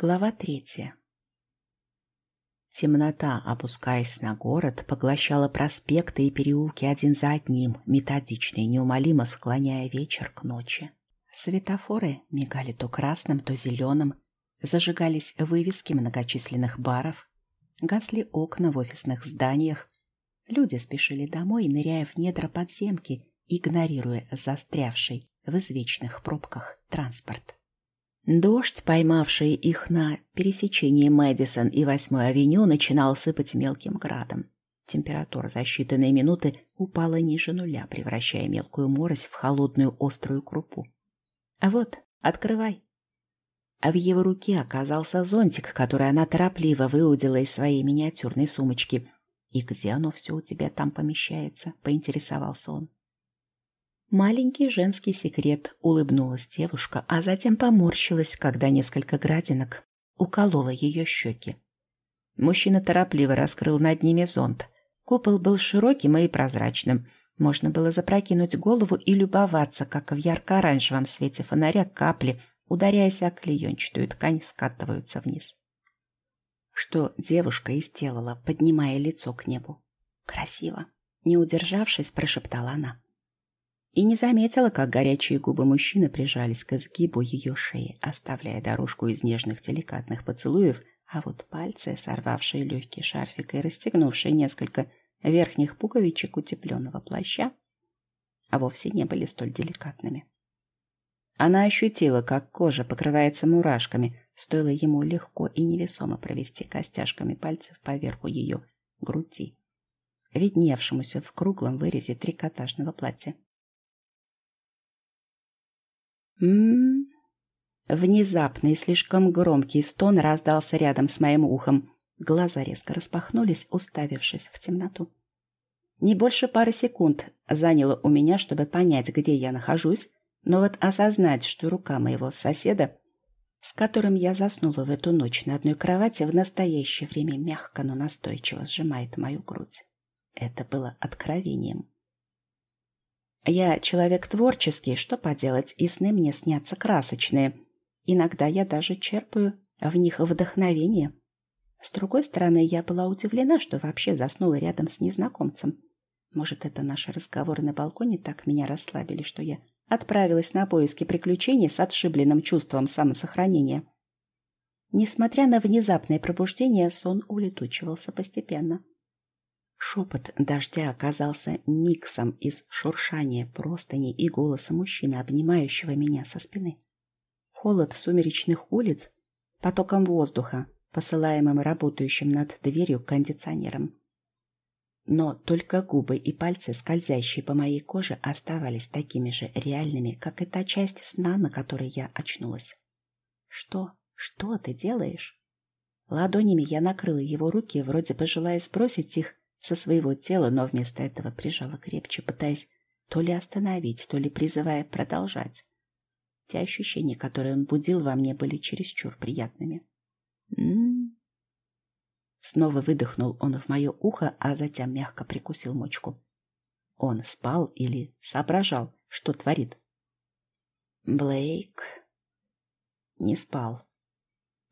Глава третья. Темнота, опускаясь на город, поглощала проспекты и переулки один за одним, методично и неумолимо склоняя вечер к ночи. Светофоры мигали то красным, то зеленым, зажигались вывески многочисленных баров, гасли окна в офисных зданиях, люди спешили домой, ныряя в недра подземки, игнорируя застрявший в извечных пробках транспорт. Дождь, поймавший их на пересечении Мэдисон и 8-й авеню, начинал сыпать мелким градом. Температура за считанные минуты упала ниже нуля, превращая мелкую морось в холодную острую крупу. А вот, открывай. А в его руке оказался зонтик, который она торопливо выудила из своей миниатюрной сумочки. «И где оно все у тебя там помещается?» — поинтересовался он. Маленький женский секрет, улыбнулась девушка, а затем поморщилась, когда несколько градинок уколола ее щеки. Мужчина торопливо раскрыл над ними зонт. Купол был широким и прозрачным. Можно было запрокинуть голову и любоваться, как в ярко-оранжевом свете фонаря капли, ударяясь о клеенчатую ткань, скатываются вниз. Что девушка и сделала, поднимая лицо к небу. «Красиво!» Не удержавшись, прошептала она и не заметила, как горячие губы мужчины прижались к изгибу ее шеи, оставляя дорожку из нежных деликатных поцелуев, а вот пальцы, сорвавшие легкий шарфик и расстегнувшие несколько верхних пуговичек утепленного плаща, а вовсе не были столь деликатными. Она ощутила, как кожа покрывается мурашками, стоило ему легко и невесомо провести костяшками пальцев поверху ее груди, видневшемуся в круглом вырезе трикотажного платья. М Внезапный, слишком громкий стон раздался рядом с моим ухом. Глаза резко распахнулись, уставившись в темноту. Не больше пары секунд заняло у меня, чтобы понять, где я нахожусь, но вот осознать, что рука моего соседа, с которым я заснула в эту ночь на одной кровати, в настоящее время мягко, но настойчиво сжимает мою грудь. Это было откровением. Я человек творческий, что поделать, и сны мне снятся красочные. Иногда я даже черпаю в них вдохновение. С другой стороны, я была удивлена, что вообще заснула рядом с незнакомцем. Может, это наши разговоры на балконе так меня расслабили, что я отправилась на поиски приключений с отшибленным чувством самосохранения. Несмотря на внезапное пробуждение, сон улетучивался постепенно. Шепот дождя оказался миксом из шуршания простыни и голоса мужчины, обнимающего меня со спины. Холод сумеречных улиц потоком воздуха, посылаемым работающим над дверью кондиционером. Но только губы и пальцы, скользящие по моей коже, оставались такими же реальными, как и та часть сна, на которой я очнулась. «Что? Что ты делаешь?» Ладонями я накрыла его руки, вроде бы желая сбросить их, со своего тела, но вместо этого прижала крепче, пытаясь то ли остановить, то ли призывая продолжать. Те ощущения, которые он будил во мне, были чересчур приятными. М-м-м. Снова выдохнул он в мое ухо, а затем мягко прикусил мочку. Он спал или соображал, что творит? Блейк не спал.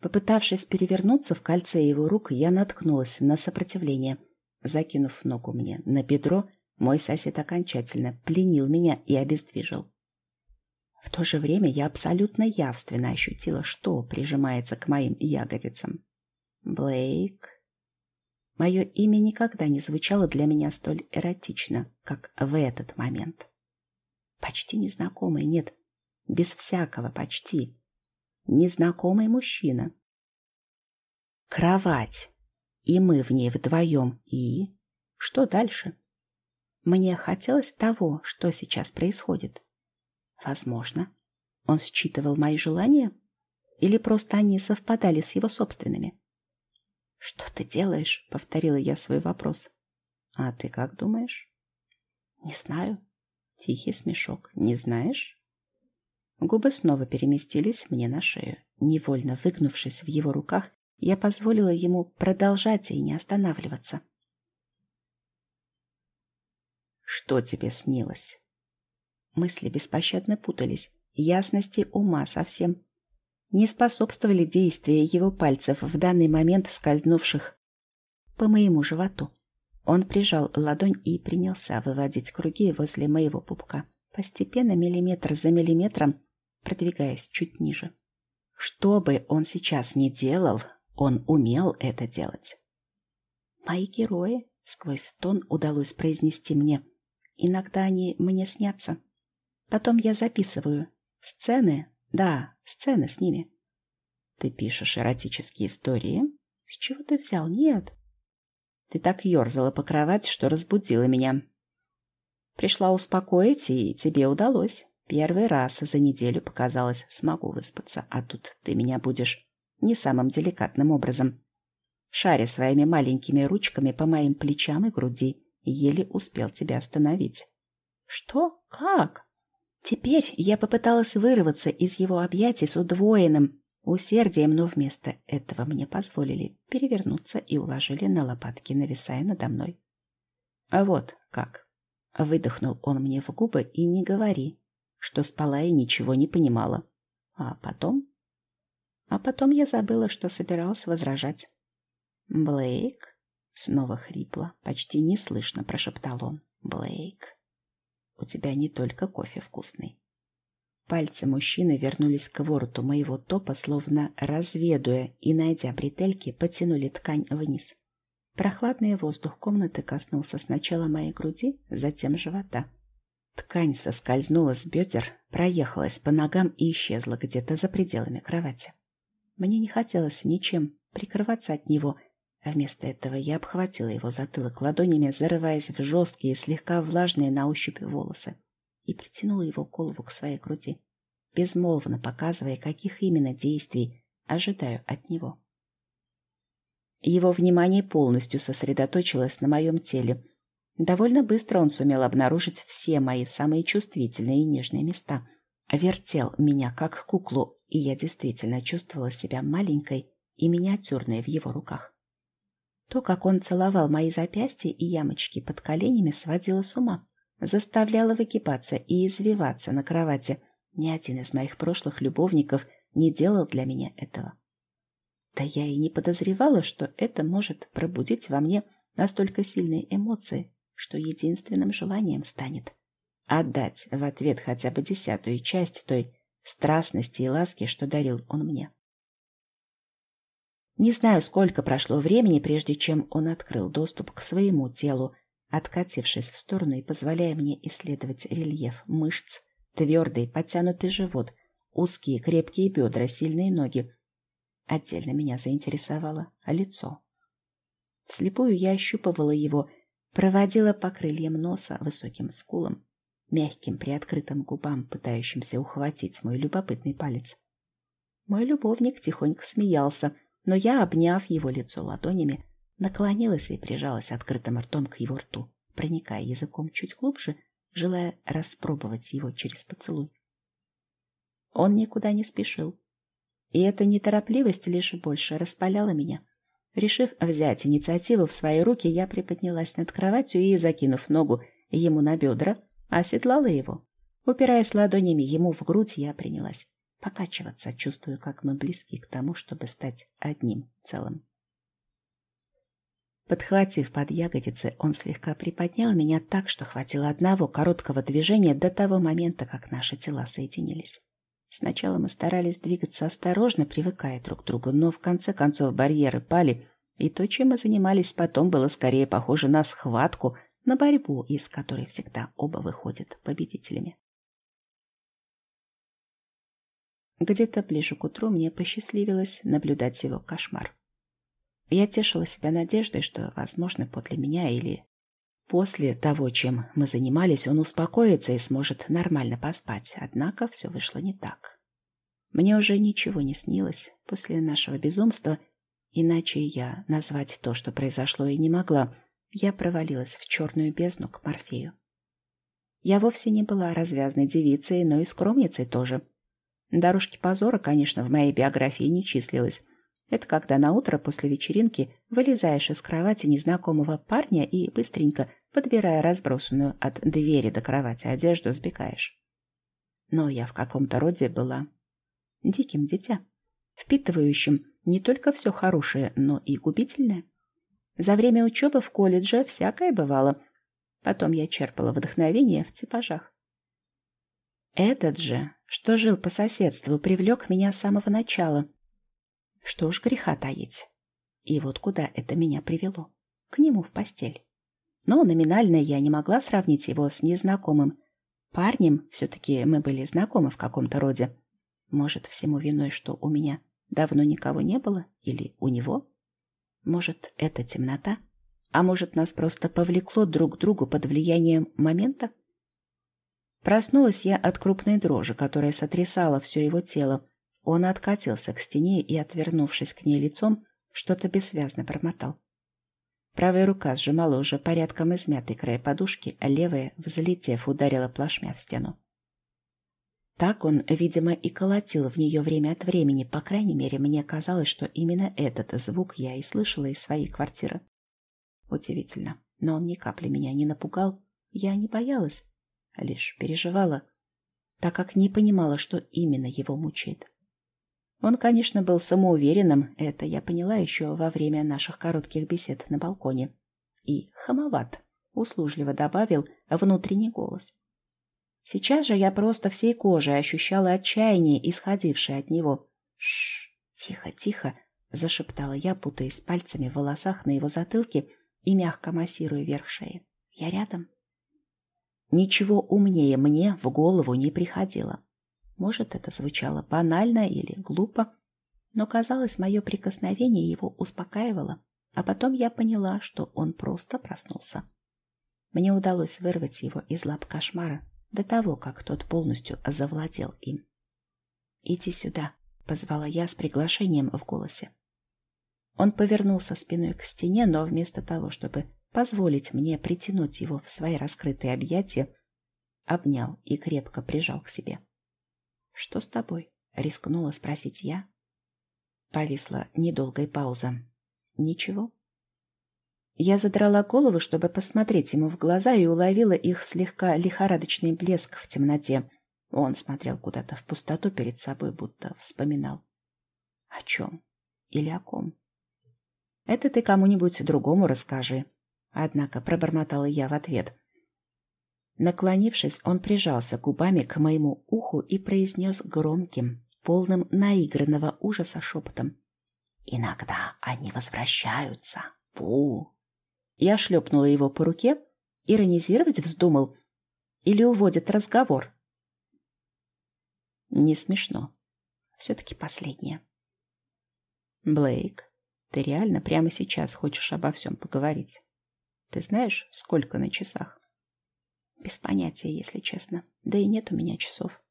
Попытавшись перевернуться в кольце его рук, я наткнулась на сопротивление — Закинув ногу мне на бедро, мой сосед окончательно пленил меня и обездвижил. В то же время я абсолютно явственно ощутила, что прижимается к моим ягодицам. Блейк. Мое имя никогда не звучало для меня столь эротично, как в этот момент. Почти незнакомый, нет, без всякого почти. Незнакомый мужчина. Кровать и мы в ней вдвоем, и... Что дальше? Мне хотелось того, что сейчас происходит. Возможно, он считывал мои желания? Или просто они совпадали с его собственными? «Что ты делаешь?» — повторила я свой вопрос. «А ты как думаешь?» «Не знаю». Тихий смешок. «Не знаешь?» Губы снова переместились мне на шею. Невольно выгнувшись в его руках, я позволила ему продолжать и не останавливаться. Что тебе снилось? Мысли беспощадно путались, ясности ума совсем не способствовали действия его пальцев в данный момент скользнувших по моему животу. Он прижал ладонь и принялся выводить круги возле моего пупка, постепенно, миллиметр за миллиметром, продвигаясь чуть ниже. Что бы он сейчас ни делал, он умел это делать. Мои герои, сквозь стон удалось произнести мне. Иногда они мне снятся. Потом я записываю. Сцены, да, сцены с ними. Ты пишешь эротические истории? С чего ты взял? Нет. Ты так ерзала по кровати, что разбудила меня. Пришла успокоить, и тебе удалось. Первый раз за неделю показалось, смогу выспаться, а тут ты меня будешь не самым деликатным образом. Шаря своими маленькими ручками по моим плечам и груди, еле успел тебя остановить. Что? Как? Теперь я попыталась вырваться из его объятий с удвоенным усердием, но вместо этого мне позволили перевернуться и уложили на лопатки, нависая надо мной. А вот как. Выдохнул он мне в губы и не говори, что спала и ничего не понимала. А потом... А потом я забыла, что собиралась возражать. «Блейк?» — снова хрипло, почти неслышно прошептал он. «Блейк, у тебя не только кофе вкусный, Пальцы мужчины вернулись к вороту моего топа, словно разведуя, и, найдя бретельки, потянули ткань вниз. Прохладный воздух комнаты коснулся сначала моей груди, затем живота. Ткань соскользнула с бедер, проехалась по ногам и исчезла где-то за пределами кровати. Мне не хотелось ничем прикрываться от него, а вместо этого я обхватила его затылок ладонями, зарываясь в жесткие, слегка влажные на ощупь волосы и притянула его голову к своей груди, безмолвно показывая, каких именно действий ожидаю от него. Его внимание полностью сосредоточилось на моем теле. Довольно быстро он сумел обнаружить все мои самые чувствительные и нежные места. Вертел меня как куклу, и я действительно чувствовала себя маленькой и миниатюрной в его руках. То, как он целовал мои запястья и ямочки под коленями, сводило с ума заставляла выкипаться и извиваться на кровати. Ни один из моих прошлых любовников не делал для меня этого. Да я и не подозревала, что это может пробудить во мне настолько сильные эмоции, что единственным желанием станет отдать в ответ хотя бы десятую часть той страстности и ласки, что дарил он мне. Не знаю, сколько прошло времени, прежде чем он открыл доступ к своему телу, откатившись в сторону и позволяя мне исследовать рельеф мышц, твердый, подтянутый живот, узкие крепкие бедра, сильные ноги. Отдельно меня заинтересовало лицо. Вслепую я ощупывала его, проводила по крыльям носа, высоким скулам, мягким приоткрытым губам, пытающимся ухватить мой любопытный палец. Мой любовник тихонько смеялся, но я, обняв его лицо ладонями, наклонилась и прижалась открытым ртом к его рту, проникая языком чуть глубже, желая распробовать его через поцелуй. Он никуда не спешил. И эта неторопливость лишь больше распаляла меня. Решив взять инициативу в свои руки, я приподнялась над кроватью и, закинув ногу ему на бедра, оседлала его. Упираясь ладонями ему в грудь, я принялась покачиваться, чувствуя, как мы близки к тому, чтобы стать одним целым. Подхватив под ягодицы, он слегка приподнял меня так, что хватило одного короткого движения до того момента, как наши тела соединились. Сначала мы старались двигаться осторожно, привыкая друг к другу, но в конце концов барьеры пали, и то, чем мы занимались потом, было скорее похоже на схватку, на борьбу, из которой всегда оба выходят победителями. Где-то ближе к утру мне посчастливилось наблюдать его кошмар. Я тешила себя надеждой, что, возможно, подле меня или после того, чем мы занимались, он успокоится и сможет нормально поспать. Однако все вышло не так. Мне уже ничего не снилось после нашего безумства, иначе я назвать то, что произошло, и не могла. Я провалилась в черную бездну к Морфею. Я вовсе не была развязной девицей, но и скромницей тоже. Дорожки позора, конечно, в моей биографии не числилось, это когда на утро после вечеринки вылезаешь из кровати незнакомого парня и быстренько, подбирая разбросанную от двери до кровати одежду, сбегаешь. Но я в каком-то роде была диким дитя. впитывающим не только все хорошее, но и губительное. За время учебы в колледже всякое бывало. Потом я черпала вдохновение в типажах. Этот же, что жил по соседству, привлек меня с самого начала. Что ж греха таить. И вот куда это меня привело. К нему в постель. Но номинально я не могла сравнить его с незнакомым. Парнем все-таки мы были знакомы в каком-то роде. Может, всему виной, что у меня давно никого не было? Или у него? Может, это темнота? А может, нас просто повлекло друг к другу под влиянием момента? Проснулась я от крупной дрожи, которая сотрясала все его тело. Он откатился к стене и, отвернувшись к ней лицом, что-то бессвязно бормотал. Правая рука сжимала уже порядком измятый край подушки, а левая, взлетев, ударила плашмя в стену. Так он, видимо, и колотил в нее время от времени. По крайней мере, мне казалось, что именно этот звук я и слышала из своей квартиры. Удивительно, но он ни капли меня не напугал. Я не боялась, лишь переживала, так как не понимала, что именно его мучает. Он, конечно, был самоуверенным, это я поняла еще во время наших коротких бесед на балконе. И хамоват, услужливо добавил внутренний голос. Сейчас же я просто всей кожей ощущала отчаяние, исходившее от него. Шш, тихо, тихо, зашептала я, путаясь пальцами в волосах на его затылке и мягко массируя верх шеи. Я рядом. Ничего умнее мне в голову не приходило. Может, это звучало банально или глупо, но, казалось, мое прикосновение его успокаивало, а потом я поняла, что он просто проснулся. Мне удалось вырвать его из лап кошмара, до того, как тот полностью завладел им. «Иди сюда», — позвала я с приглашением в голосе. Он повернулся спиной к стене, но вместо того, чтобы позволить мне притянуть его в свои раскрытые объятия, обнял и крепко прижал к себе. «Что с тобой?» — рискнула спросить я. Повисла недолгая пауза. «Ничего?» Я задрала голову, чтобы посмотреть ему в глаза, и уловила их слегка лихорадочный блеск в темноте. Он смотрел куда-то в пустоту перед собой, будто вспоминал. О чем? Или о ком? Это ты кому-нибудь другому расскажи. Однако пробормотала я в ответ. Наклонившись, он прижался губами к моему уху и произнес громким, полным наигранного ужаса шепотом. «Иногда они возвращаются. Пу!» Я шлепнула его по руке. Иронизировать вздумал? Или уводит разговор? Не смешно. Все-таки последнее. Блейк, ты реально прямо сейчас хочешь обо всем поговорить? Ты знаешь, сколько на часах? Без понятия, если честно. Да и нет у меня часов.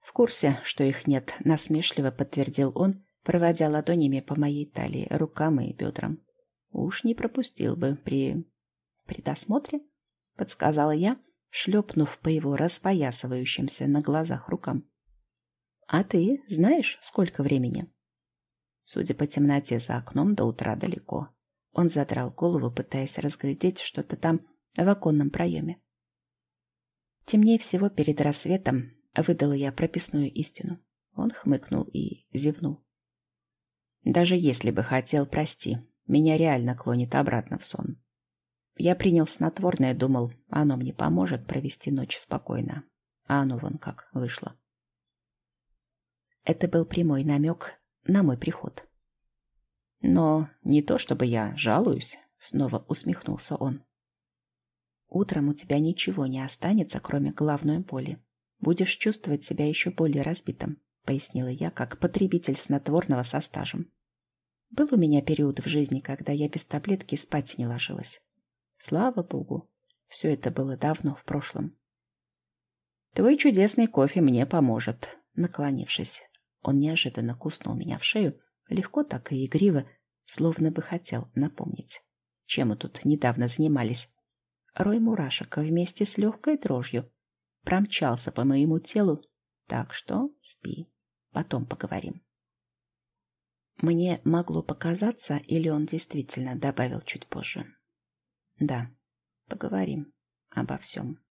В курсе, что их нет, насмешливо подтвердил он, проводя ладонями по моей талии, рукам и бедрам. Уж не пропустил бы при... при досмотре, подсказала я, шлепнув по его распоясывающимся на глазах рукам. А ты знаешь, сколько времени? Судя по темноте за окном, до утра далеко. Он задрал голову, пытаясь разглядеть что-то там в оконном проеме. Темнее всего перед рассветом выдала я прописную истину. Он хмыкнул и зевнул. Даже если бы хотел, прости, меня реально клонит обратно в сон. Я принял снотворное, думал, оно мне поможет провести ночь спокойно. А оно вон как вышло. Это был прямой намек на мой приход. Но не то чтобы я жалуюсь, снова усмехнулся он. Утром у тебя ничего не останется, кроме головной боли. Будешь чувствовать себя еще более разбитым, пояснила я, как потребитель снотворного со стажем. Был у меня период в жизни, когда я без таблетки спать не ложилась. Слава богу, все это было давно в прошлом. Твой чудесный кофе мне поможет. Наклонившись, он неожиданно куснул меня в шею, легко так и игриво, словно бы хотел напомнить, чем мы тут недавно занимались. Рой мурашек вместе с легкой дрожью промчался по моему телу, так что спи, потом поговорим. Мне могло показаться, или он действительно добавил чуть позже. Да, поговорим обо всем.